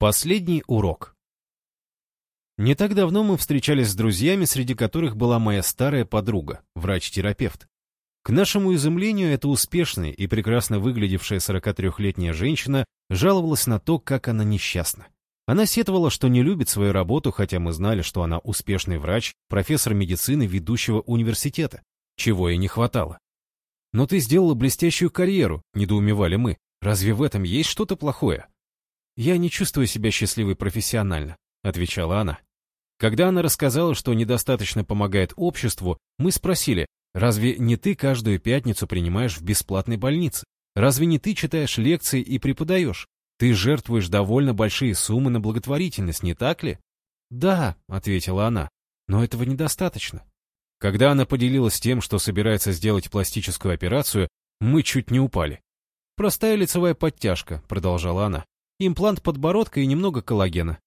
Последний урок. Не так давно мы встречались с друзьями, среди которых была моя старая подруга, врач-терапевт. К нашему изумлению, эта успешная и прекрасно выглядевшая 43-летняя женщина жаловалась на то, как она несчастна. Она сетовала, что не любит свою работу, хотя мы знали, что она успешный врач, профессор медицины ведущего университета, чего ей не хватало. «Но ты сделала блестящую карьеру», — недоумевали мы. «Разве в этом есть что-то плохое?» «Я не чувствую себя счастливой профессионально», — отвечала она. Когда она рассказала, что недостаточно помогает обществу, мы спросили, разве не ты каждую пятницу принимаешь в бесплатной больнице? Разве не ты читаешь лекции и преподаешь? Ты жертвуешь довольно большие суммы на благотворительность, не так ли? Да, ответила она, но этого недостаточно. Когда она поделилась тем, что собирается сделать пластическую операцию, мы чуть не упали. Простая лицевая подтяжка, продолжала она. Имплант подбородка и немного коллагена.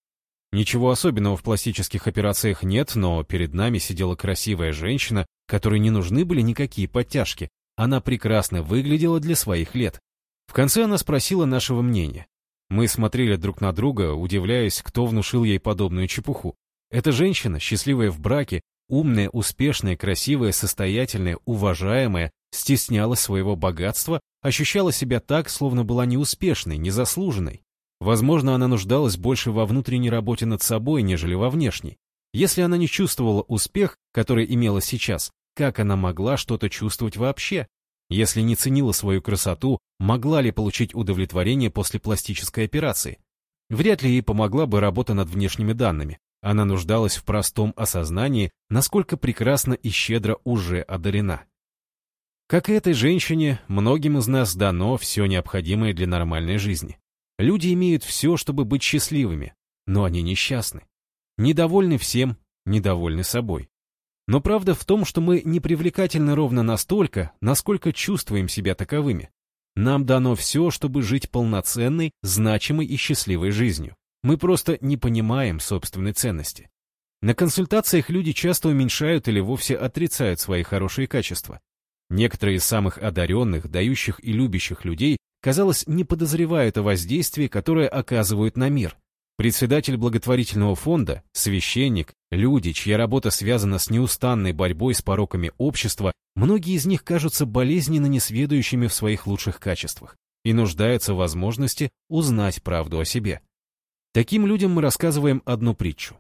Ничего особенного в пластических операциях нет, но перед нами сидела красивая женщина, которой не нужны были никакие подтяжки. Она прекрасно выглядела для своих лет. В конце она спросила нашего мнения. Мы смотрели друг на друга, удивляясь, кто внушил ей подобную чепуху. Эта женщина, счастливая в браке, умная, успешная, красивая, состоятельная, уважаемая, стеснялась своего богатства, ощущала себя так, словно была неуспешной, незаслуженной. Возможно, она нуждалась больше во внутренней работе над собой, нежели во внешней. Если она не чувствовала успех, который имела сейчас, как она могла что-то чувствовать вообще? Если не ценила свою красоту, могла ли получить удовлетворение после пластической операции? Вряд ли ей помогла бы работа над внешними данными. Она нуждалась в простом осознании, насколько прекрасно и щедро уже одарена. Как и этой женщине, многим из нас дано все необходимое для нормальной жизни. Люди имеют все, чтобы быть счастливыми, но они несчастны. Недовольны всем, недовольны собой. Но правда в том, что мы не привлекательны ровно настолько, насколько чувствуем себя таковыми. Нам дано все, чтобы жить полноценной, значимой и счастливой жизнью. Мы просто не понимаем собственной ценности. На консультациях люди часто уменьшают или вовсе отрицают свои хорошие качества. Некоторые из самых одаренных, дающих и любящих людей казалось, не подозревают о воздействии, которое оказывают на мир. Председатель благотворительного фонда, священник, люди, чья работа связана с неустанной борьбой с пороками общества, многие из них кажутся болезненно несведущими в своих лучших качествах и нуждаются в возможности узнать правду о себе. Таким людям мы рассказываем одну притчу.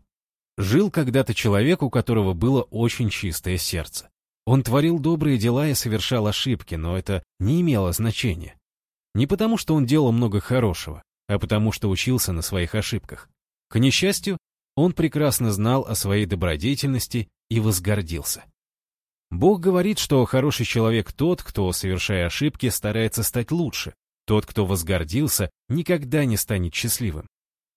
Жил когда-то человек, у которого было очень чистое сердце. Он творил добрые дела и совершал ошибки, но это не имело значения. Не потому, что он делал много хорошего, а потому, что учился на своих ошибках. К несчастью, он прекрасно знал о своей добродетельности и возгордился. Бог говорит, что хороший человек тот, кто, совершая ошибки, старается стать лучше. Тот, кто возгордился, никогда не станет счастливым.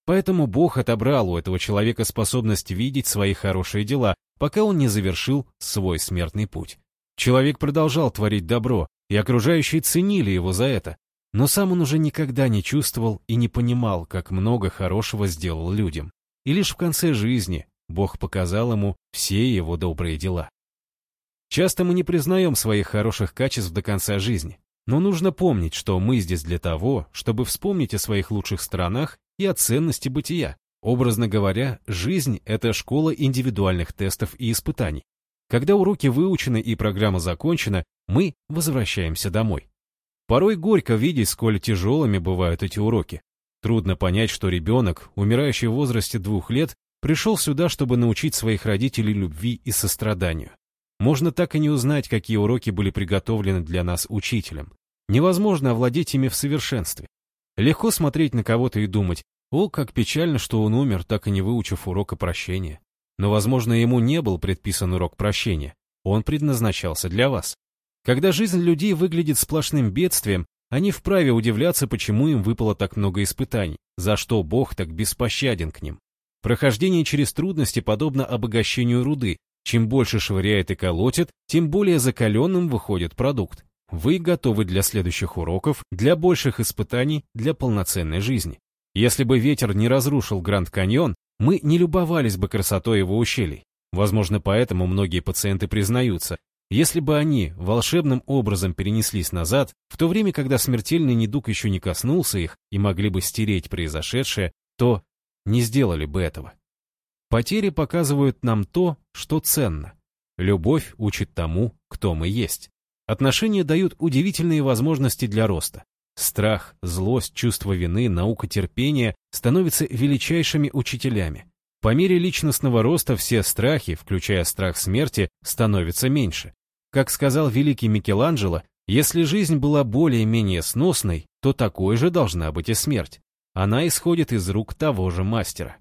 Поэтому Бог отобрал у этого человека способность видеть свои хорошие дела, пока он не завершил свой смертный путь. Человек продолжал творить добро, и окружающие ценили его за это, но сам он уже никогда не чувствовал и не понимал, как много хорошего сделал людям. И лишь в конце жизни Бог показал ему все его добрые дела. Часто мы не признаем своих хороших качеств до конца жизни, но нужно помнить, что мы здесь для того, чтобы вспомнить о своих лучших сторонах и о ценности бытия. Образно говоря, жизнь — это школа индивидуальных тестов и испытаний. Когда уроки выучены и программа закончена, мы возвращаемся домой. Порой горько видеть, сколь тяжелыми бывают эти уроки. Трудно понять, что ребенок, умирающий в возрасте двух лет, пришел сюда, чтобы научить своих родителей любви и состраданию. Можно так и не узнать, какие уроки были приготовлены для нас учителем. Невозможно овладеть ими в совершенстве. Легко смотреть на кого-то и думать, о, как печально, что он умер, так и не выучив урока прощения. Но, возможно, ему не был предписан урок прощения. Он предназначался для вас. Когда жизнь людей выглядит сплошным бедствием, они вправе удивляться, почему им выпало так много испытаний, за что Бог так беспощаден к ним. Прохождение через трудности подобно обогащению руды. Чем больше швыряет и колотит, тем более закаленным выходит продукт. Вы готовы для следующих уроков, для больших испытаний, для полноценной жизни. Если бы ветер не разрушил Гранд Каньон, мы не любовались бы красотой его ущелий. Возможно, поэтому многие пациенты признаются, если бы они волшебным образом перенеслись назад, в то время, когда смертельный недуг еще не коснулся их и могли бы стереть произошедшее, то не сделали бы этого. Потери показывают нам то, что ценно. Любовь учит тому, кто мы есть. Отношения дают удивительные возможности для роста. Страх, злость, чувство вины, наука терпения становятся величайшими учителями. По мере личностного роста все страхи, включая страх смерти, становятся меньше. Как сказал великий Микеланджело, если жизнь была более-менее сносной, то такой же должна быть и смерть. Она исходит из рук того же мастера.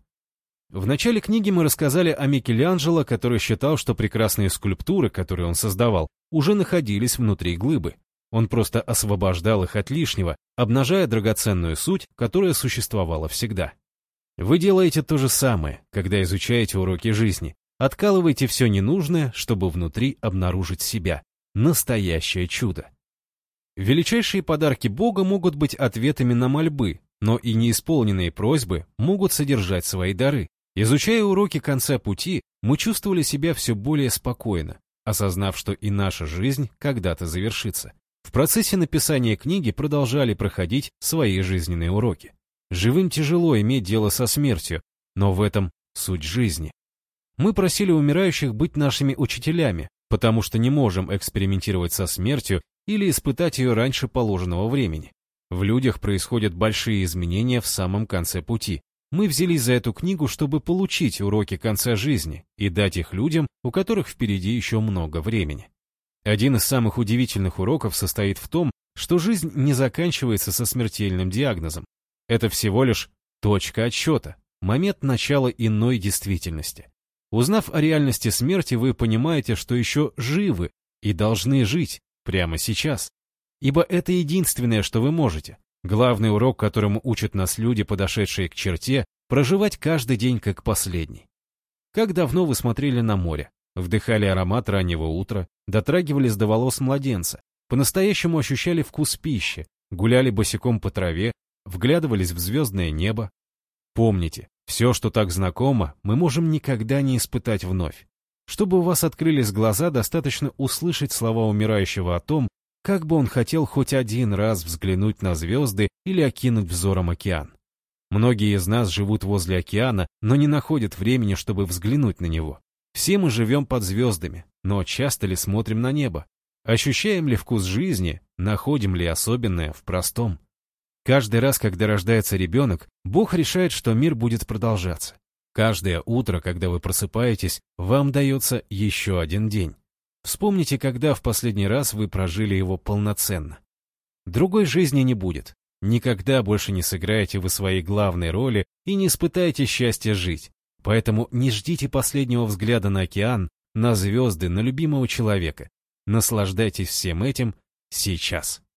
В начале книги мы рассказали о Микеланджело, который считал, что прекрасные скульптуры, которые он создавал, уже находились внутри глыбы. Он просто освобождал их от лишнего, обнажая драгоценную суть, которая существовала всегда. Вы делаете то же самое, когда изучаете уроки жизни. Откалывайте все ненужное, чтобы внутри обнаружить себя. Настоящее чудо. Величайшие подарки Бога могут быть ответами на мольбы, но и неисполненные просьбы могут содержать свои дары. Изучая уроки конца пути, мы чувствовали себя все более спокойно, осознав, что и наша жизнь когда-то завершится. В процессе написания книги продолжали проходить свои жизненные уроки. Живым тяжело иметь дело со смертью, но в этом суть жизни. Мы просили умирающих быть нашими учителями, потому что не можем экспериментировать со смертью или испытать ее раньше положенного времени. В людях происходят большие изменения в самом конце пути. Мы взялись за эту книгу, чтобы получить уроки конца жизни и дать их людям, у которых впереди еще много времени. Один из самых удивительных уроков состоит в том, что жизнь не заканчивается со смертельным диагнозом. Это всего лишь точка отсчета, момент начала иной действительности. Узнав о реальности смерти, вы понимаете, что еще живы и должны жить прямо сейчас. Ибо это единственное, что вы можете. Главный урок, которому учат нас люди, подошедшие к черте, проживать каждый день как последний. Как давно вы смотрели на море? Вдыхали аромат раннего утра, дотрагивались до волос младенца, по-настоящему ощущали вкус пищи, гуляли босиком по траве, вглядывались в звездное небо. Помните, все, что так знакомо, мы можем никогда не испытать вновь. Чтобы у вас открылись глаза, достаточно услышать слова умирающего о том, как бы он хотел хоть один раз взглянуть на звезды или окинуть взором океан. Многие из нас живут возле океана, но не находят времени, чтобы взглянуть на него. Все мы живем под звездами, но часто ли смотрим на небо? Ощущаем ли вкус жизни, находим ли особенное в простом? Каждый раз, когда рождается ребенок, Бог решает, что мир будет продолжаться. Каждое утро, когда вы просыпаетесь, вам дается еще один день. Вспомните, когда в последний раз вы прожили его полноценно. Другой жизни не будет. Никогда больше не сыграете вы своей главной роли и не испытаете счастья жить. Поэтому не ждите последнего взгляда на океан, на звезды, на любимого человека. Наслаждайтесь всем этим сейчас.